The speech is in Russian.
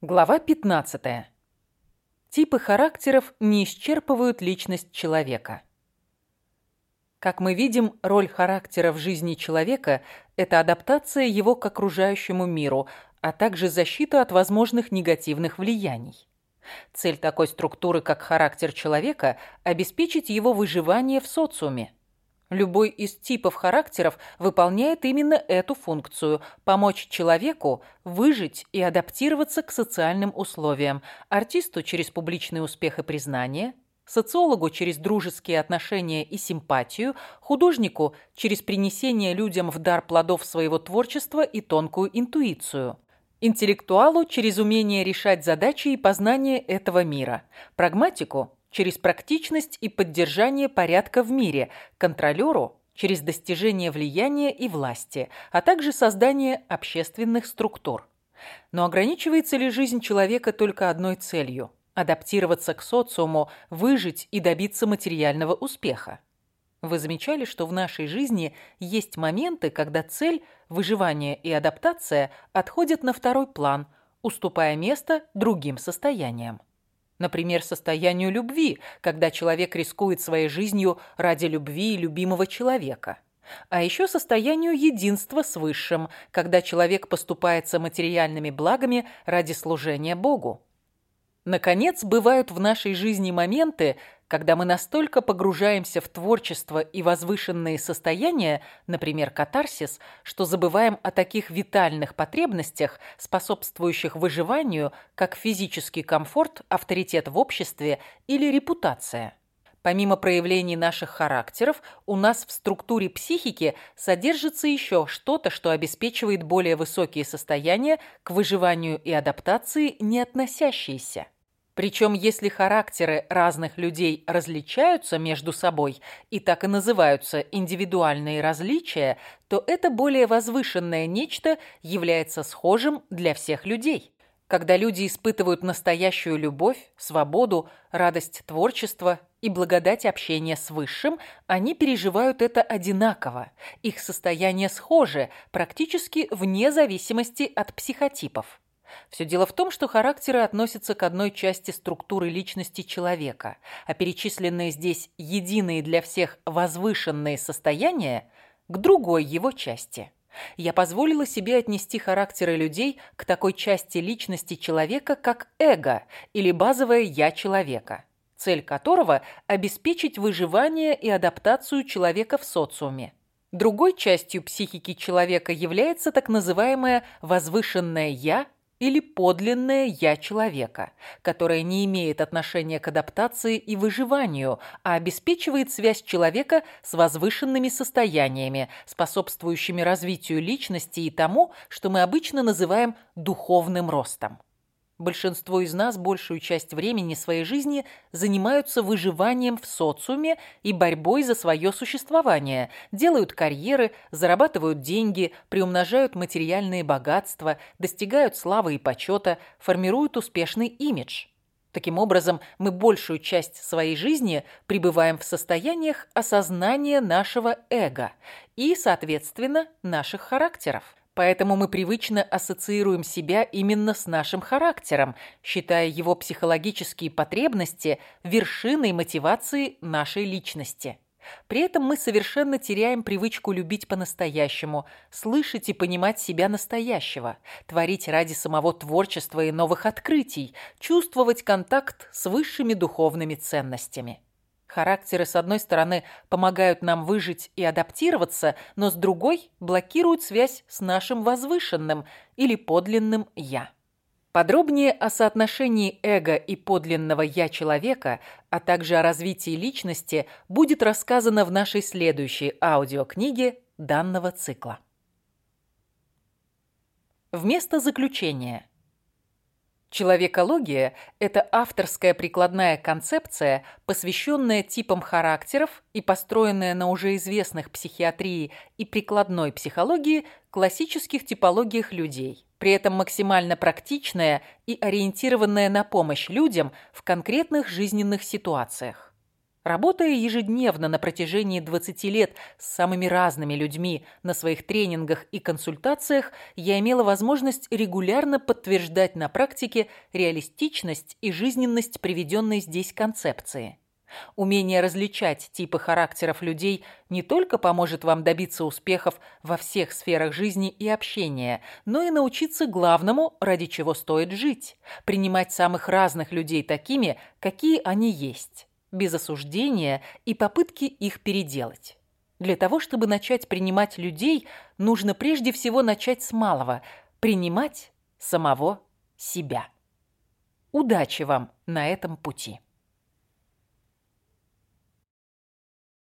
Глава 15. Типы характеров не исчерпывают личность человека. Как мы видим, роль характера в жизни человека – это адаптация его к окружающему миру, а также защита от возможных негативных влияний. Цель такой структуры, как характер человека – обеспечить его выживание в социуме – Любой из типов характеров выполняет именно эту функцию – помочь человеку выжить и адаптироваться к социальным условиям, артисту через публичный успех и признание, социологу через дружеские отношения и симпатию, художнику через принесение людям в дар плодов своего творчества и тонкую интуицию – интеллектуалу через умение решать задачи и познание этого мира, прагматику через практичность и поддержание порядка в мире, контролеру через достижение влияния и власти, а также создание общественных структур. Но ограничивается ли жизнь человека только одной целью – адаптироваться к социуму, выжить и добиться материального успеха? Вы замечали, что в нашей жизни есть моменты, когда цель, выживание и адаптация отходят на второй план, уступая место другим состояниям? Например, состоянию любви, когда человек рискует своей жизнью ради любви и любимого человека. А еще состоянию единства с Высшим, когда человек поступается материальными благами ради служения Богу. Наконец, бывают в нашей жизни моменты, когда мы настолько погружаемся в творчество и возвышенные состояния, например, катарсис, что забываем о таких витальных потребностях, способствующих выживанию, как физический комфорт, авторитет в обществе или репутация. Помимо проявлений наших характеров, у нас в структуре психики содержится еще что-то, что обеспечивает более высокие состояния к выживанию и адаптации, не относящиеся. Причем, если характеры разных людей различаются между собой и так и называются индивидуальные различия, то это более возвышенное нечто является схожим для всех людей. Когда люди испытывают настоящую любовь, свободу, радость творчества и благодать общения с Высшим, они переживают это одинаково. Их состояние схоже, практически вне зависимости от психотипов. Все дело в том, что характеры относятся к одной части структуры личности человека, а перечисленные здесь единые для всех возвышенные состояния к другой его части. Я позволила себе отнести характеры людей к такой части личности человека, как эго или базовое «я» человека, цель которого – обеспечить выживание и адаптацию человека в социуме. Другой частью психики человека является так называемое возвышенное «я» или подлинное «я» человека, которое не имеет отношения к адаптации и выживанию, а обеспечивает связь человека с возвышенными состояниями, способствующими развитию личности и тому, что мы обычно называем духовным ростом. Большинство из нас большую часть времени своей жизни занимаются выживанием в социуме и борьбой за свое существование, делают карьеры, зарабатывают деньги, приумножают материальные богатства, достигают славы и почета, формируют успешный имидж. Таким образом, мы большую часть своей жизни пребываем в состояниях осознания нашего эго и, соответственно, наших характеров. Поэтому мы привычно ассоциируем себя именно с нашим характером, считая его психологические потребности вершиной мотивации нашей личности. При этом мы совершенно теряем привычку любить по-настоящему, слышать и понимать себя настоящего, творить ради самого творчества и новых открытий, чувствовать контакт с высшими духовными ценностями. Характеры, с одной стороны, помогают нам выжить и адаптироваться, но с другой блокируют связь с нашим возвышенным или подлинным «я». Подробнее о соотношении эго и подлинного «я» человека, а также о развитии личности будет рассказано в нашей следующей аудиокниге данного цикла. Вместо заключения – Человекология – это авторская прикладная концепция, посвященная типам характеров и построенная на уже известных психиатрии и прикладной психологии классических типологиях людей, при этом максимально практичная и ориентированная на помощь людям в конкретных жизненных ситуациях. Работая ежедневно на протяжении 20 лет с самыми разными людьми на своих тренингах и консультациях, я имела возможность регулярно подтверждать на практике реалистичность и жизненность приведенной здесь концепции. Умение различать типы характеров людей не только поможет вам добиться успехов во всех сферах жизни и общения, но и научиться главному, ради чего стоит жить – принимать самых разных людей такими, какие они есть без осуждения и попытки их переделать. Для того, чтобы начать принимать людей, нужно прежде всего начать с малого – принимать самого себя. Удачи вам на этом пути!